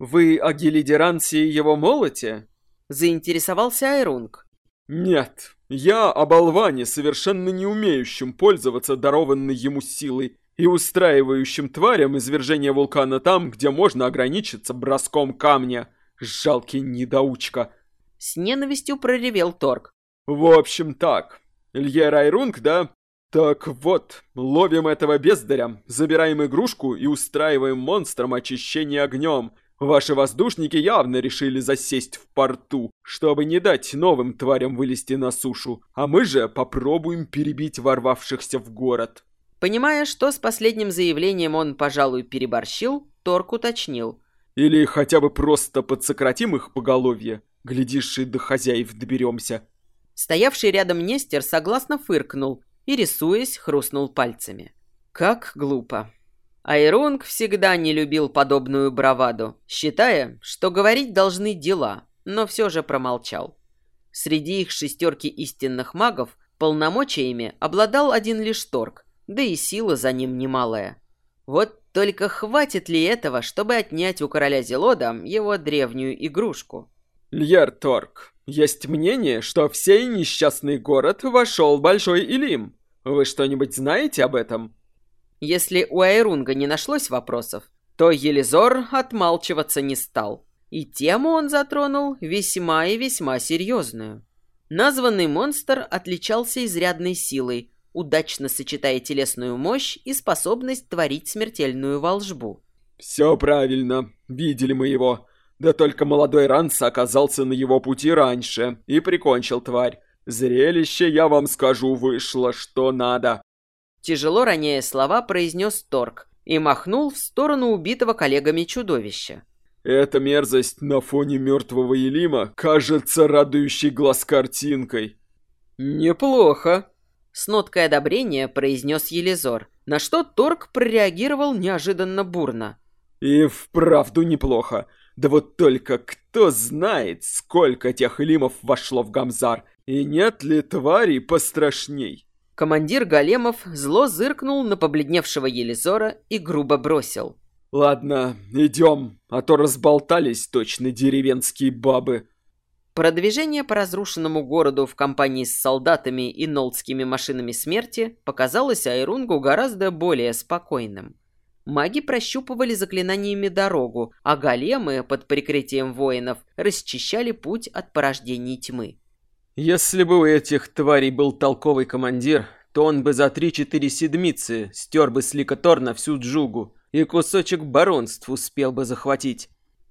Вы о Гелидерансе и его молоте? Заинтересовался Айрунг. Нет, я о болване, совершенно не умеющем пользоваться дарованной ему силой и устраивающим тварям извержение вулкана там, где можно ограничиться броском камня. Жалкий недоучка. С ненавистью проревел Торг. В общем так, Илья Райрунг, да? Так вот, ловим этого бездаря, забираем игрушку и устраиваем монстрам очищение огнем. Ваши воздушники явно решили засесть в порту, чтобы не дать новым тварям вылезти на сушу, а мы же попробуем перебить ворвавшихся в город». Понимая, что с последним заявлением он, пожалуй, переборщил, Торк уточнил. «Или хотя бы просто подсократим их поголовье. Глядишь, и до хозяев доберемся». Стоявший рядом Нестер согласно фыркнул и, рисуясь, хрустнул пальцами. «Как глупо». Айронг всегда не любил подобную браваду, считая, что говорить должны дела, но все же промолчал. Среди их шестерки истинных магов полномочиями обладал один лишь Торг, да и сила за ним немалая. Вот только хватит ли этого, чтобы отнять у короля Зелода его древнюю игрушку? Льер Торг, есть мнение, что в сей несчастный город вошел Большой Илим. Вы что-нибудь знаете об этом? Если у Айрунга не нашлось вопросов, то Елизор отмалчиваться не стал. И тему он затронул весьма и весьма серьезную. Названный монстр отличался изрядной силой, удачно сочетая телесную мощь и способность творить смертельную волжбу. «Все правильно. Видели мы его. Да только молодой Ранс оказался на его пути раньше и прикончил тварь. Зрелище, я вам скажу, вышло что надо. Тяжело роняя слова, произнес Торг и махнул в сторону убитого коллегами чудовища. «Эта мерзость на фоне мертвого Елима кажется радующей глаз картинкой». «Неплохо», — с ноткой одобрения произнес Елизор, на что Торг прореагировал неожиданно бурно. «И вправду неплохо. Да вот только кто знает, сколько тех Элимов вошло в Гамзар, и нет ли тварей пострашней?» Командир Големов зло зыркнул на побледневшего Елизора и грубо бросил. «Ладно, идем, а то разболтались точно деревенские бабы». Продвижение по разрушенному городу в компании с солдатами и нолдскими машинами смерти показалось Айрунгу гораздо более спокойным. Маги прощупывали заклинаниями дорогу, а големы под прикрытием воинов расчищали путь от порождений тьмы. Если бы у этих тварей был толковый командир, то он бы за три-четыре седмицы стер бы с лика Торна всю джугу и кусочек баронств успел бы захватить.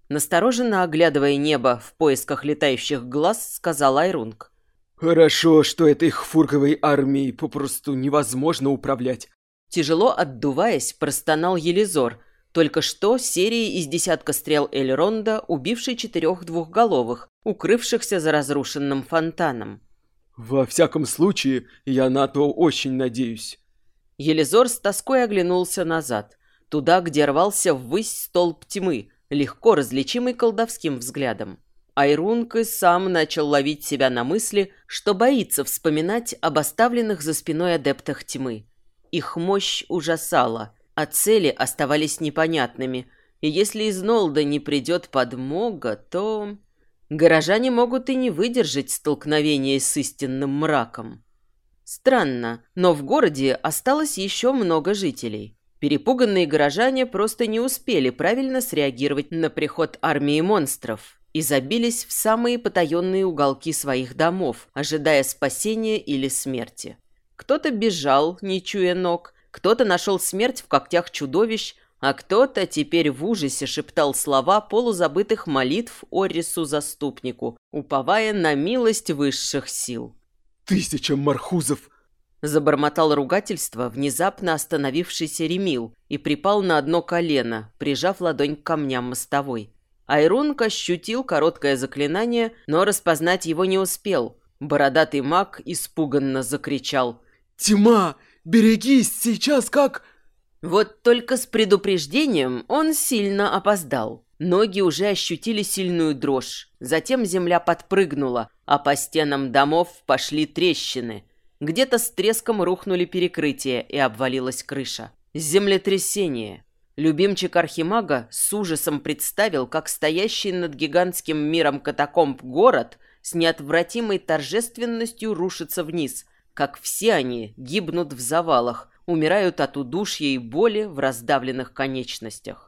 Настороженно оглядывая небо в поисках летающих глаз, сказал Айрунг. «Хорошо, что этой хфурковой армией попросту невозможно управлять». Тяжело отдуваясь, простонал Елизор, только что серии из десятка стрел Эльронда, убившей четырех двухголовых, укрывшихся за разрушенным фонтаном. «Во всяком случае, я на то очень надеюсь». Елизор с тоской оглянулся назад, туда, где рвался ввысь столб тьмы, легко различимый колдовским взглядом. Айрунг и сам начал ловить себя на мысли, что боится вспоминать об оставленных за спиной адептах тьмы. Их мощь ужасала – а цели оставались непонятными. И если из Нолда не придет подмога, то... Горожане могут и не выдержать столкновения с истинным мраком. Странно, но в городе осталось еще много жителей. Перепуганные горожане просто не успели правильно среагировать на приход армии монстров и забились в самые потаенные уголки своих домов, ожидая спасения или смерти. Кто-то бежал, не чуя ног, кто-то нашел смерть в когтях чудовищ, а кто-то теперь в ужасе шептал слова полузабытых молитв Орису-заступнику, уповая на милость высших сил. «Тысяча мархузов!» Забормотал ругательство внезапно остановившийся Ремил и припал на одно колено, прижав ладонь к камням мостовой. Айрунг ощутил короткое заклинание, но распознать его не успел. Бородатый маг испуганно закричал. «Тьма! Берегись, сейчас как...» Вот только с предупреждением он сильно опоздал. Ноги уже ощутили сильную дрожь. Затем земля подпрыгнула, а по стенам домов пошли трещины. Где-то с треском рухнули перекрытия и обвалилась крыша. Землетрясение. Любимчик Архимага с ужасом представил, как стоящий над гигантским миром катакомб город с неотвратимой торжественностью рушится вниз, как все они гибнут в завалах, умирают от удушья и боли в раздавленных конечностях.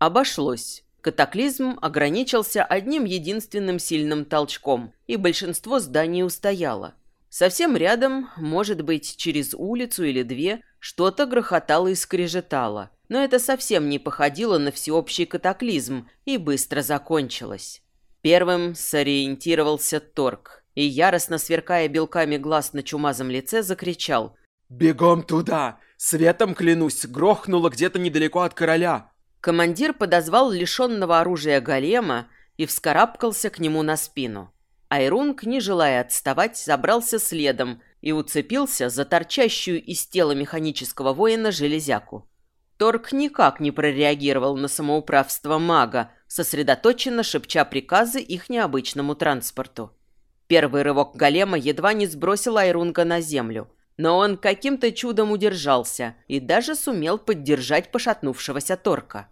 Обошлось. Катаклизм ограничился одним единственным сильным толчком, и большинство зданий устояло. Совсем рядом, может быть, через улицу или две, что-то грохотало и скрежетало, но это совсем не походило на всеобщий катаклизм и быстро закончилось. Первым сориентировался Торг и, яростно сверкая белками глаз на чумазом лице, закричал «Бегом туда! Светом, клянусь, грохнуло где-то недалеко от короля!» Командир подозвал лишенного оружия голема и вскарабкался к нему на спину. Айрунг, не желая отставать, забрался следом и уцепился за торчащую из тела механического воина железяку. Торг никак не прореагировал на самоуправство мага, сосредоточенно шепча приказы их необычному транспорту. Первый рывок голема едва не сбросил Айрунга на землю, но он каким-то чудом удержался и даже сумел поддержать пошатнувшегося Торка.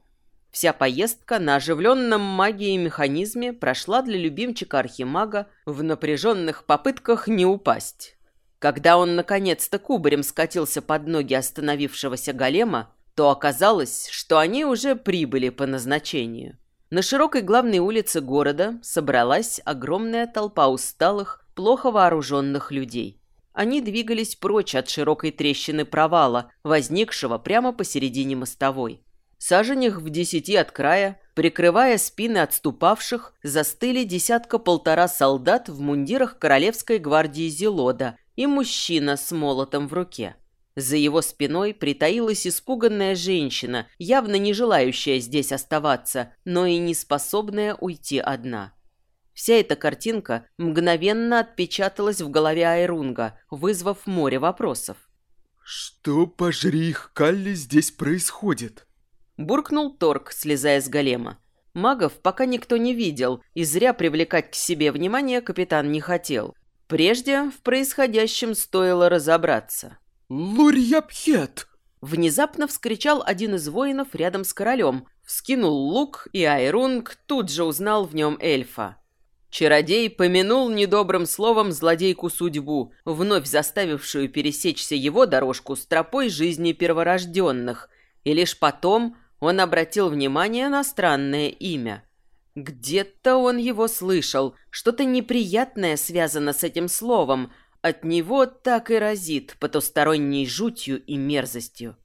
Вся поездка на оживленном магией механизме прошла для любимчика Архимага в напряженных попытках не упасть. Когда он наконец-то кубарем скатился под ноги остановившегося голема, то оказалось, что они уже прибыли по назначению. На широкой главной улице города собралась огромная толпа усталых, плохо вооруженных людей. Они двигались прочь от широкой трещины провала, возникшего прямо посередине мостовой. Саженях в десяти от края, прикрывая спины отступавших, застыли десятка-полтора солдат в мундирах Королевской гвардии Зелода и мужчина с молотом в руке. За его спиной притаилась испуганная женщина, явно не желающая здесь оставаться, но и не способная уйти одна. Вся эта картинка мгновенно отпечаталась в голове Айрунга, вызвав море вопросов. «Что, пожри их, Калли, здесь происходит?» Буркнул Торг, слезая с голема. Магов пока никто не видел, и зря привлекать к себе внимание капитан не хотел. Прежде в происходящем стоило разобраться. «Лурьяпхет!» Внезапно вскричал один из воинов рядом с королем, вскинул лук, и Айрунг тут же узнал в нем эльфа. Чародей помянул недобрым словом злодейку судьбу, вновь заставившую пересечься его дорожку с тропой жизни перворожденных, и лишь потом он обратил внимание на странное имя. Где-то он его слышал, что-то неприятное связано с этим словом, от него так и разит потусторонней жутью и мерзостью.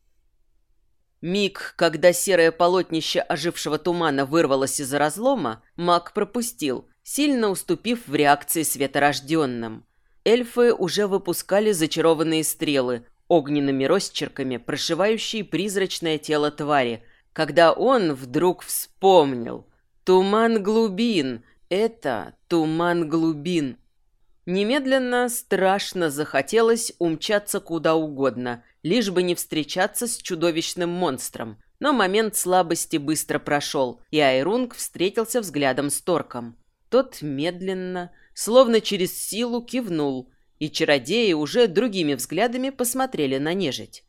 Миг, когда серое полотнище ожившего тумана вырвалось из разлома, маг пропустил, сильно уступив в реакции светорожденным. Эльфы уже выпускали зачарованные стрелы, огненными росчерками, прошивающие призрачное тело твари, когда он вдруг вспомнил. Туман глубин. Это туман глубин. Немедленно страшно захотелось умчаться куда угодно, лишь бы не встречаться с чудовищным монстром. Но момент слабости быстро прошел, и Айрунг встретился взглядом с Торком. Тот медленно, словно через силу, кивнул, и чародеи уже другими взглядами посмотрели на нежить.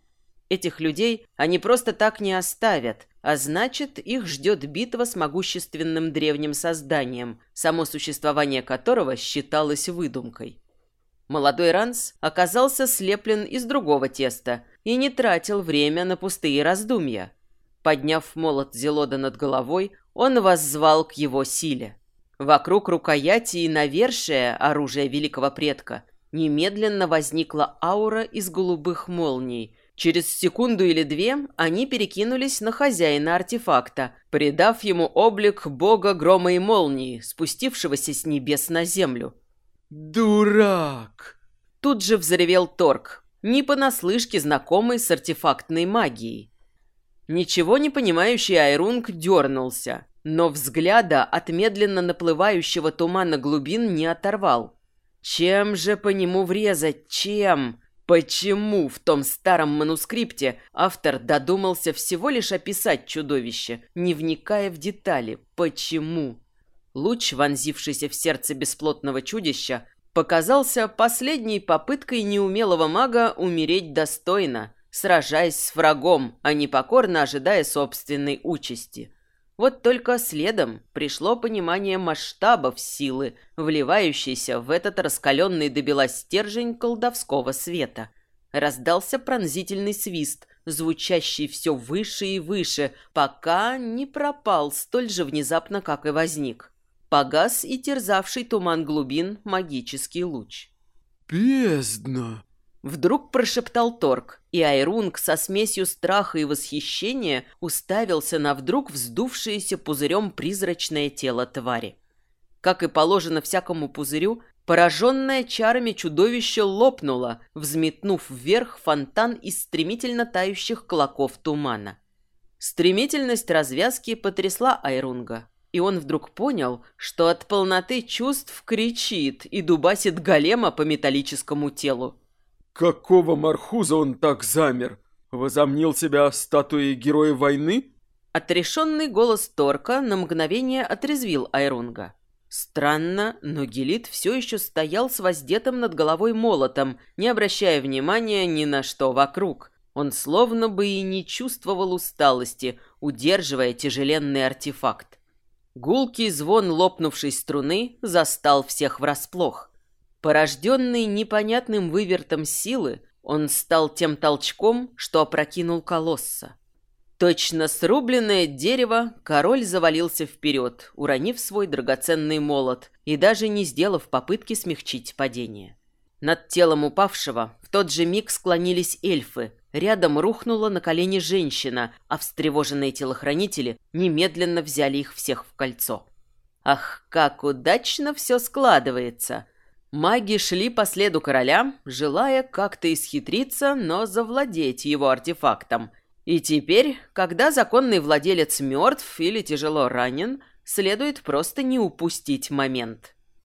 Этих людей они просто так не оставят, а значит, их ждет битва с могущественным древним созданием, само существование которого считалось выдумкой. Молодой Ранс оказался слеплен из другого теста и не тратил время на пустые раздумья. Подняв молот Зелода над головой, он воззвал к его силе. Вокруг рукояти и навершия оружия великого предка немедленно возникла аура из голубых молний – Через секунду или две они перекинулись на хозяина артефакта, придав ему облик бога грома и молнии, спустившегося с небес на землю. «Дурак!» Тут же взревел Торг, не понаслышке знакомый с артефактной магией. Ничего не понимающий Айрунг дернулся, но взгляда от медленно наплывающего тумана глубин не оторвал. Чем же по нему врезать? Чем? Почему в том старом манускрипте автор додумался всего лишь описать чудовище, не вникая в детали? Почему? Луч, вонзившийся в сердце бесплотного чудища, показался последней попыткой неумелого мага умереть достойно, сражаясь с врагом, а не покорно ожидая собственной участи. Вот только следом пришло понимание масштабов силы, вливающейся в этот раскаленный до бела стержень колдовского света. Раздался пронзительный свист, звучащий все выше и выше, пока не пропал столь же внезапно, как и возник. Погас и терзавший туман глубин магический луч. «Бездна!» Вдруг прошептал Торг, и Айрунг со смесью страха и восхищения уставился на вдруг вздувшееся пузырем призрачное тело твари. Как и положено всякому пузырю, пораженное чарами чудовище лопнуло, взметнув вверх фонтан из стремительно тающих клоков тумана. Стремительность развязки потрясла Айрунга, и он вдруг понял, что от полноты чувств кричит и дубасит голема по металлическому телу. Какого мархуза он так замер? Возомнил себя статуей героя войны? Отрешенный голос Торка на мгновение отрезвил Айрунга. Странно, но Гелит все еще стоял с воздетым над головой молотом, не обращая внимания ни на что вокруг. Он словно бы и не чувствовал усталости, удерживая тяжеленный артефакт. Гулкий звон лопнувшей струны застал всех врасплох. Порожденный непонятным вывертом силы, он стал тем толчком, что опрокинул колосса. Точно срубленное дерево, король завалился вперед, уронив свой драгоценный молот и даже не сделав попытки смягчить падение. Над телом упавшего в тот же миг склонились эльфы, рядом рухнула на колени женщина, а встревоженные телохранители немедленно взяли их всех в кольцо. Ах, как удачно все складывается! Маги шли по следу короля, желая как-то исхитриться, но завладеть его артефактом. И теперь, когда законный владелец мертв или тяжело ранен, следует просто не упустить момент.